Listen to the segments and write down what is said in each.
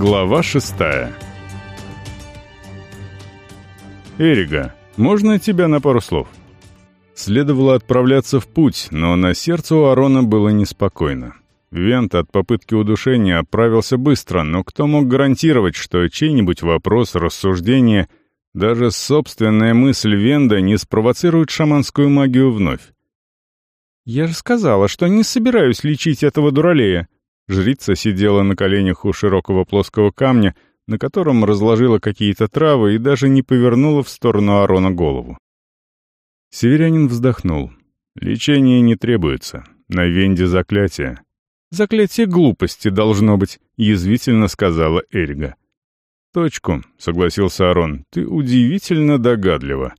Глава шестая «Эрига, можно тебя на пару слов?» Следовало отправляться в путь, но на сердце у Арона было неспокойно. Вент от попытки удушения отправился быстро, но кто мог гарантировать, что чей-нибудь вопрос, рассуждение, даже собственная мысль Венда не спровоцирует шаманскую магию вновь? «Я же сказала, что не собираюсь лечить этого дуралея». Жрица сидела на коленях у широкого плоского камня, на котором разложила какие-то травы и даже не повернула в сторону Арона голову. Северянин вздохнул. «Лечение не требуется. На Венде заклятие». «Заклятие глупости должно быть», — язвительно сказала Эрига. «Точку», — согласился Арон. «Ты удивительно догадлива».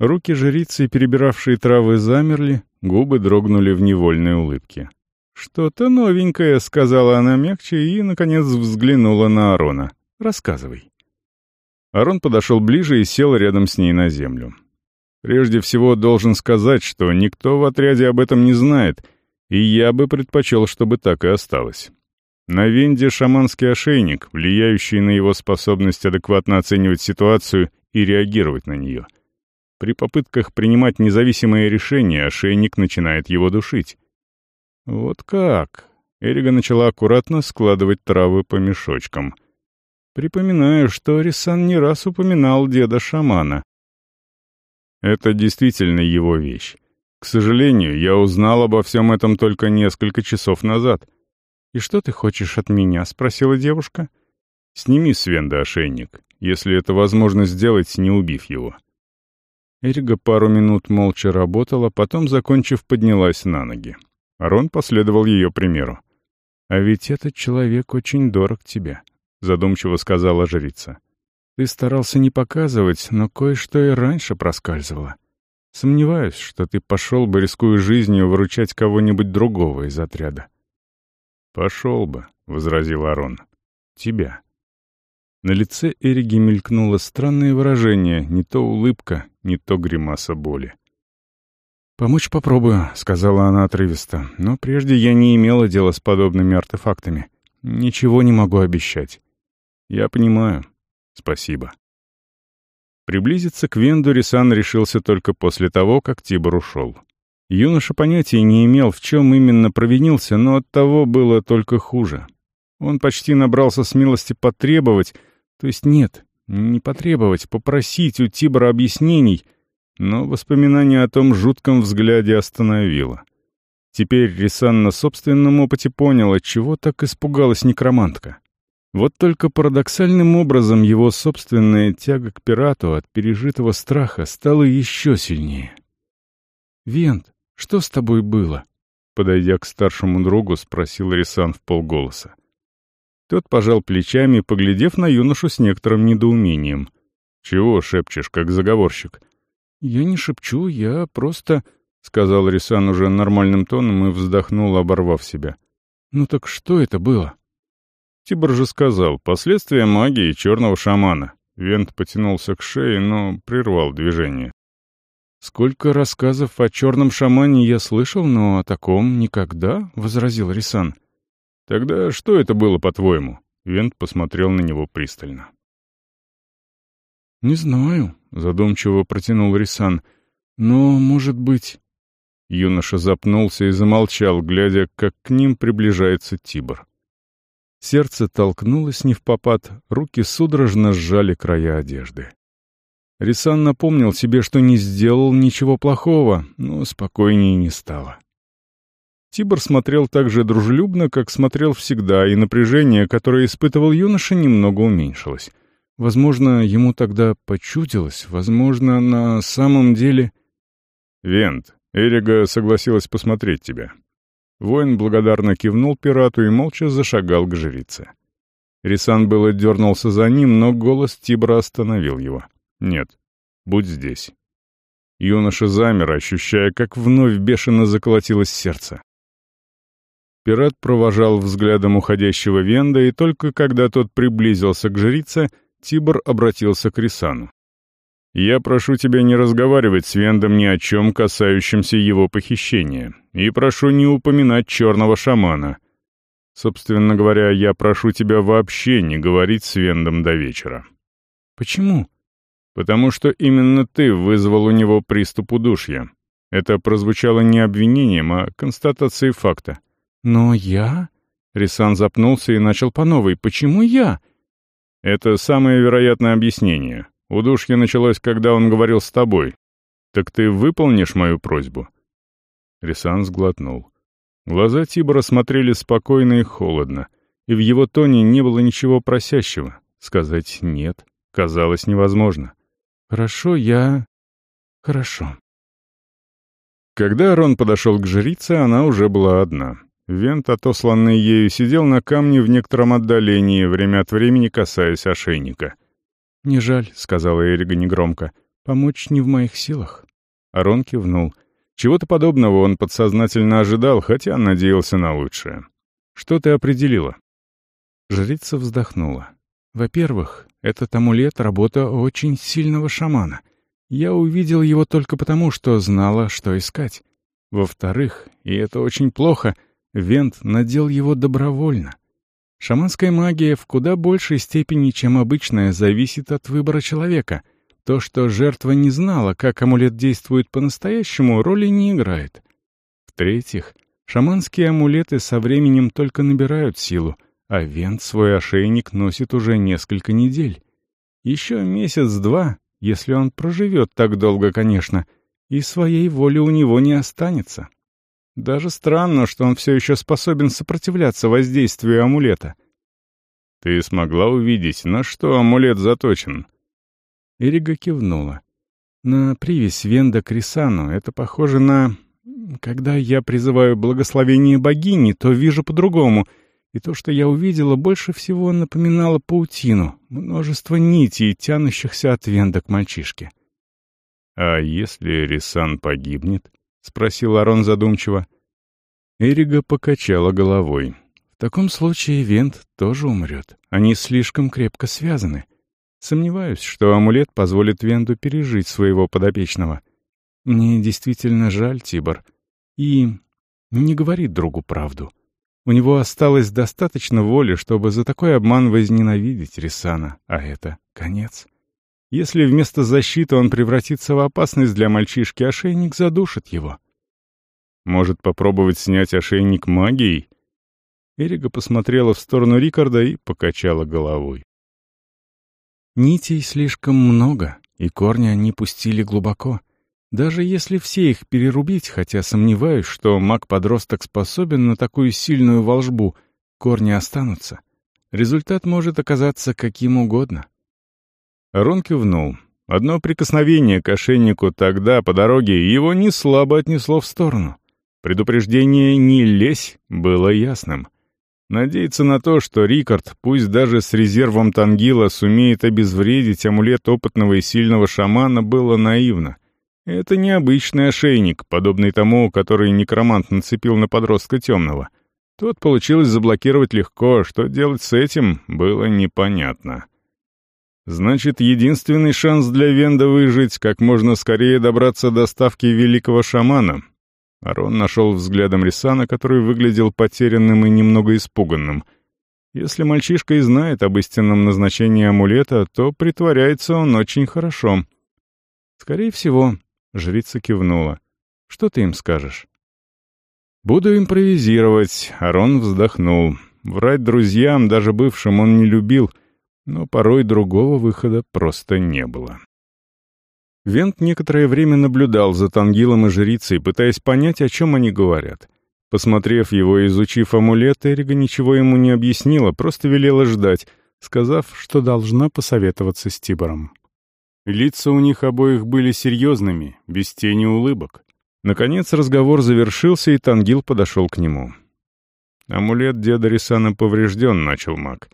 Руки жрицы, перебиравшие травы, замерли, губы дрогнули в невольной улыбке. «Что-то новенькое», — сказала она мягче и, наконец, взглянула на Арона. «Рассказывай». Арон подошел ближе и сел рядом с ней на землю. Прежде всего, должен сказать, что никто в отряде об этом не знает, и я бы предпочел, чтобы так и осталось. На Венде шаманский ошейник, влияющий на его способность адекватно оценивать ситуацию и реагировать на нее. При попытках принимать независимые решения ошейник начинает его душить. Вот как? Эрига начала аккуратно складывать травы по мешочкам. Припоминаю, что Рисан не раз упоминал деда-шамана. Это действительно его вещь. К сожалению, я узнал обо всем этом только несколько часов назад. «И что ты хочешь от меня?» — спросила девушка. «Сними с Венда ошейник, если это возможно сделать, не убив его». Эрига пару минут молча работала, потом, закончив, поднялась на ноги. Арон последовал ее примеру. «А ведь этот человек очень дорог тебе», — задумчиво сказала жрица. «Ты старался не показывать, но кое-что и раньше проскальзывало. Сомневаюсь, что ты пошел бы, рискуя жизнью, выручать кого-нибудь другого из отряда». «Пошел бы», — возразил Арон. «Тебя». На лице Эриги мелькнуло странное выражение, не то улыбка, не то гримаса боли. «Помочь попробую», — сказала она отрывисто, «но прежде я не имела дела с подобными артефактами. Ничего не могу обещать». «Я понимаю. Спасибо». Приблизиться к Венду Рисан решился только после того, как Тибор ушел. Юноша понятия не имел, в чем именно провинился, но от того было только хуже. Он почти набрался смелости потребовать, то есть нет, не потребовать, попросить у Тибора объяснений, но воспоминание о том жутком взгляде остановило. Теперь Рисан на собственном опыте понял, чего так испугалась некромантка. Вот только парадоксальным образом его собственная тяга к пирату от пережитого страха стала еще сильнее. «Вент, что с тобой было?» Подойдя к старшему другу, спросил Рисан в полголоса. Тот пожал плечами, поглядев на юношу с некоторым недоумением. «Чего шепчешь, как заговорщик?» «Я не шепчу, я просто...» — сказал Рисан уже нормальным тоном и вздохнул, оборвав себя. «Ну так что это было?» Тибор же сказал, последствия магии черного шамана. Вент потянулся к шее, но прервал движение. «Сколько рассказов о черном шамане я слышал, но о таком никогда», — возразил Рисан. «Тогда что это было, по-твоему?» Вент посмотрел на него пристально. «Не знаю», — задумчиво протянул Рисан. «Но, может быть...» Юноша запнулся и замолчал, глядя, как к ним приближается Тибор. Сердце толкнулось не в попад, руки судорожно сжали края одежды. Рисан напомнил себе, что не сделал ничего плохого, но спокойнее не стало. Тибор смотрел так же дружелюбно, как смотрел всегда, и напряжение, которое испытывал юноша, немного уменьшилось. Возможно, ему тогда почудилось, возможно, на самом деле... «Вент, Эрига согласилась посмотреть тебя». Воин благодарно кивнул пирату и молча зашагал к жрице. Рисан было дернулся за ним, но голос Тибра остановил его. «Нет, будь здесь». Юноша замер, ощущая, как вновь бешено заколотилось сердце. Пират провожал взглядом уходящего Венда, и только когда тот приблизился к жрице, Тибор обратился к Рисану. «Я прошу тебя не разговаривать с Вендом ни о чем, касающемся его похищения, и прошу не упоминать черного шамана. Собственно говоря, я прошу тебя вообще не говорить с Вендом до вечера». «Почему?» «Потому что именно ты вызвал у него приступ удушья. Это прозвучало не обвинением, а констатацией факта». «Но я...» Рисан запнулся и начал по новой. «Почему я?» «Это самое вероятное объяснение. Удушье началось, когда он говорил с тобой. Так ты выполнишь мою просьбу?» Рисан сглотнул. Глаза Тибора смотрели спокойно и холодно, и в его тоне не было ничего просящего. Сказать «нет» казалось невозможно. «Хорошо, я... хорошо». Когда Рон подошел к жрице, она уже была одна. Вент, отосланный ею, сидел на камне в некотором отдалении, время от времени касаясь ошейника. «Не жаль», — сказала Эрига негромко, — «помочь не в моих силах». Арон кивнул — чего-то подобного он подсознательно ожидал, хотя надеялся на лучшее. «Что ты определила?» Жрица вздохнула. «Во-первых, этот амулет — работа очень сильного шамана. Я увидел его только потому, что знала, что искать. Во-вторых, и это очень плохо, Вент надел его добровольно. Шаманская магия в куда большей степени, чем обычная, зависит от выбора человека — то, что жертва не знала, как амулет действует по-настоящему, роли не играет. В-третьих, шаманские амулеты со временем только набирают силу, а Вент свой ошейник носит уже несколько недель. Еще месяц-два, если он проживет так долго, конечно, и своей воли у него не останется. Даже странно, что он все еще способен сопротивляться воздействию амулета. «Ты смогла увидеть, на что амулет заточен?» Эрига кивнула. «На привязь Венда Крисану это похоже на... Когда я призываю благословение богини, то вижу по-другому, и то, что я увидела, больше всего напоминало паутину, множество нитей, тянущихся от Венда к мальчишке». «А если Рисан погибнет?» — спросил Арон задумчиво. Эрига покачала головой. «В таком случае Вент тоже умрет. Они слишком крепко связаны». Сомневаюсь, что амулет позволит Венду пережить своего подопечного. Мне действительно жаль, Тибор. И не говорит другу правду. У него осталось достаточно воли, чтобы за такой обман возненавидеть Рисана, а это конец. Если вместо защиты он превратится в опасность для мальчишки, ошейник задушит его. Может попробовать снять ошейник магией? Эрига посмотрела в сторону Рикарда и покачала головой. Нитей слишком много, и корни они пустили глубоко. Даже если все их перерубить, хотя сомневаюсь, что маг-подросток способен на такую сильную волжбу, корни останутся. Результат может оказаться каким угодно. Рон кивнул. Одно прикосновение к ошейнику тогда, по дороге, его не слабо отнесло в сторону. Предупреждение «не лезь» было ясным. Надеяться на то, что Рикард, пусть даже с резервом Тангила, сумеет обезвредить амулет опытного и сильного шамана, было наивно. Это необычный ошейник, подобный тому, который некромант нацепил на подростка темного. Тот получилось заблокировать легко, что делать с этим, было непонятно. Значит, единственный шанс для Венда выжить — как можно скорее добраться до ставки великого шамана, Арон нашел взглядом Рисана, который выглядел потерянным и немного испуганным. Если мальчишка и знает об истинном назначении амулета, то притворяется он очень хорошо. «Скорее всего», — жрица кивнула. «Что ты им скажешь?» «Буду импровизировать», — Арон вздохнул. Врать друзьям, даже бывшим, он не любил, но порой другого выхода просто не было. Вент некоторое время наблюдал за Тангилом и жрицей, пытаясь понять, о чем они говорят. Посмотрев его и изучив амулет, Эрига ничего ему не объяснила, просто велела ждать, сказав, что должна посоветоваться с Тибором. Лица у них обоих были серьезными, без тени улыбок. Наконец разговор завершился, и Тангил подошел к нему. «Амулет деда Рисана поврежден», — начал маг.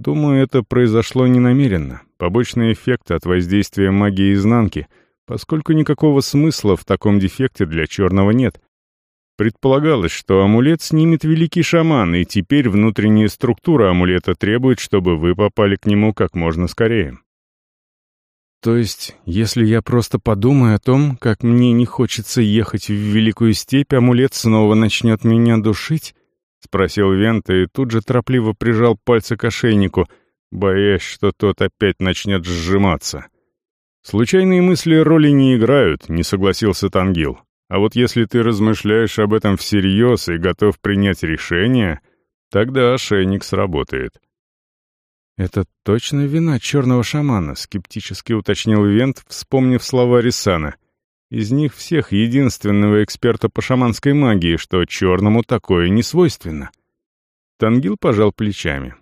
Думаю, это произошло ненамеренно, побочный эффект от воздействия магии изнанки, поскольку никакого смысла в таком дефекте для черного нет. Предполагалось, что амулет снимет великий шаман, и теперь внутренняя структура амулета требует, чтобы вы попали к нему как можно скорее. То есть, если я просто подумаю о том, как мне не хочется ехать в Великую Степь, амулет снова начнет меня душить? — спросил Вента и тут же торопливо прижал пальцы к ошейнику, боясь, что тот опять начнет сжиматься. «Случайные мысли роли не играют», — не согласился Тангил. «А вот если ты размышляешь об этом всерьез и готов принять решение, тогда ошейник сработает». «Это точно вина черного шамана», — скептически уточнил Вент, вспомнив слова Рисана. «Из них всех единственного эксперта по шаманской магии, что черному такое не свойственно». Тангил пожал плечами.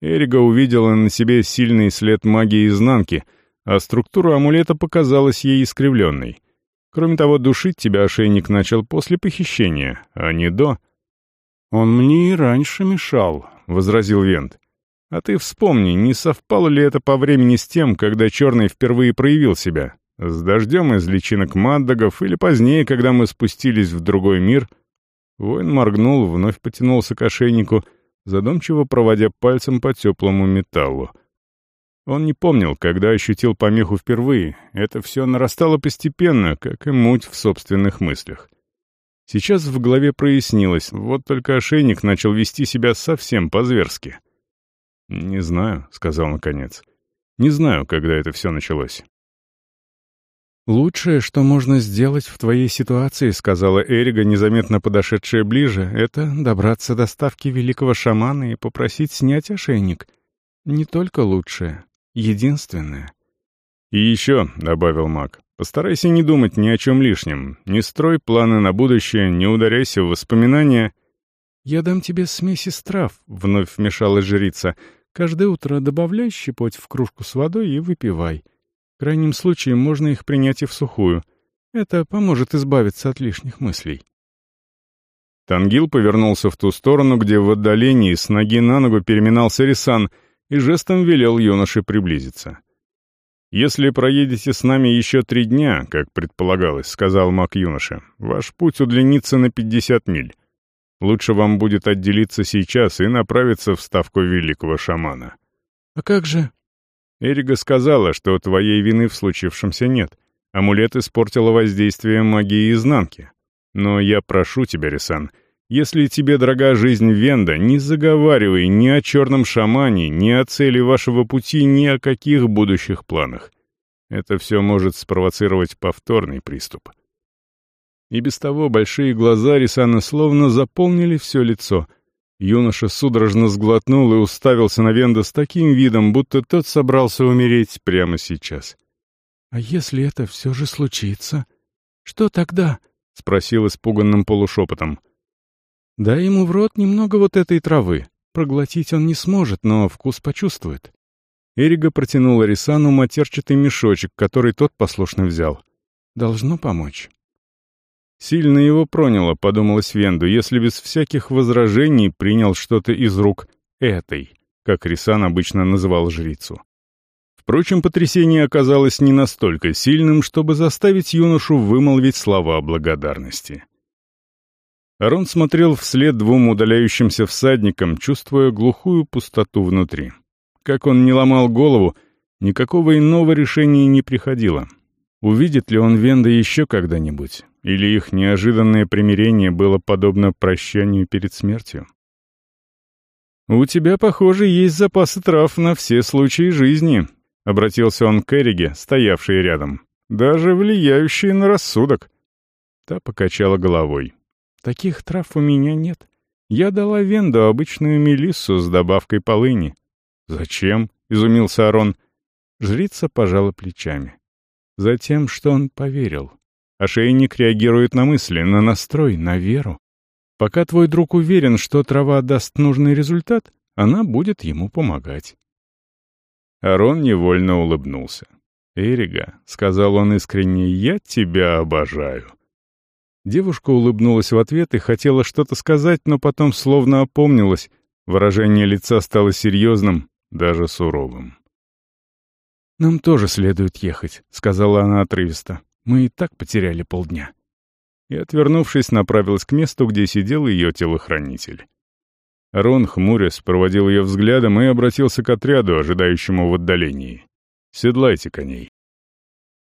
Эрига увидела на себе сильный след магии изнанки — а структура амулета показалась ей искривленной. Кроме того, душить тебя ошейник начал после похищения, а не до. «Он мне и раньше мешал», — возразил Вент. «А ты вспомни, не совпало ли это по времени с тем, когда Черный впервые проявил себя? С дождем из личинок Маддагов или позднее, когда мы спустились в другой мир?» Воин моргнул, вновь потянулся к ошейнику, задумчиво проводя пальцем по теплому металлу — он не помнил, когда ощутил помеху впервые. Это все нарастало постепенно, как и муть в собственных мыслях. Сейчас в голове прояснилось, вот только ошейник начал вести себя совсем по-зверски. «Не знаю», — сказал наконец. «Не знаю, когда это все началось». «Лучшее, что можно сделать в твоей ситуации», — сказала Эрига, незаметно подошедшая ближе, — «это добраться до ставки великого шамана и попросить снять ошейник. Не только лучшее, единственное. «И еще», — добавил маг, — «постарайся не думать ни о чем лишнем, не строй планы на будущее, не ударяйся в воспоминания». «Я дам тебе смесь из трав», — вновь вмешалась жрица. «Каждое утро добавляй щепоть в кружку с водой и выпивай. В крайнем случае можно их принять и в сухую. Это поможет избавиться от лишних мыслей». Тангил повернулся в ту сторону, где в отдалении с ноги на ногу переминался Рисан — и жестом велел юноше приблизиться. «Если проедете с нами еще три дня, как предполагалось», — сказал маг юноша, — «ваш путь удлинится на пятьдесят миль. Лучше вам будет отделиться сейчас и направиться в ставку великого шамана». «А как же...» Эрига сказала, что твоей вины в случившемся нет. Амулет испортила воздействие магии изнанки. Но я прошу тебя, Рисан, — если тебе дорога жизнь Венда, не заговаривай ни о черном шамане, ни о цели вашего пути, ни о каких будущих планах. Это все может спровоцировать повторный приступ. И без того большие глаза Рисана словно заполнили все лицо. Юноша судорожно сглотнул и уставился на Венда с таким видом, будто тот собрался умереть прямо сейчас. «А если это все же случится? Что тогда?» — спросил испуганным полушепотом. Дай ему в рот немного вот этой травы. Проглотить он не сможет, но вкус почувствует. Эрига протянула Рисану матерчатый мешочек, который тот послушно взял. Должно помочь. Сильно его проняло, подумалось Венду, если без всяких возражений принял что-то из рук этой, как Рисан обычно называл жрицу. Впрочем, потрясение оказалось не настолько сильным, чтобы заставить юношу вымолвить слова благодарности. Арон смотрел вслед двум удаляющимся всадникам, чувствуя глухую пустоту внутри. Как он не ломал голову, никакого иного решения не приходило. Увидит ли он Венда еще когда-нибудь? Или их неожиданное примирение было подобно прощанию перед смертью? «У тебя, похоже, есть запасы трав на все случаи жизни», — обратился он к Эриге, стоявшей рядом. «Даже влияющие на рассудок». Та покачала головой. Таких трав у меня нет. Я дала Венду обычную мелиссу с добавкой полыни». «Зачем?» — изумился Арон. Жрица пожала плечами. «Затем, что он поверил. Ошейник реагирует на мысли, на настрой, на веру. Пока твой друг уверен, что трава даст нужный результат, она будет ему помогать». Арон невольно улыбнулся. «Эрига», — сказал он искренне, — «я тебя обожаю». Девушка улыбнулась в ответ и хотела что-то сказать, но потом словно опомнилась. Выражение лица стало серьезным, даже суровым. «Нам тоже следует ехать», — сказала она отрывисто. «Мы и так потеряли полдня». И, отвернувшись, направилась к месту, где сидел ее телохранитель. Рон, хмурясь, проводил ее взглядом и обратился к отряду, ожидающему в отдалении. «Седлайте коней».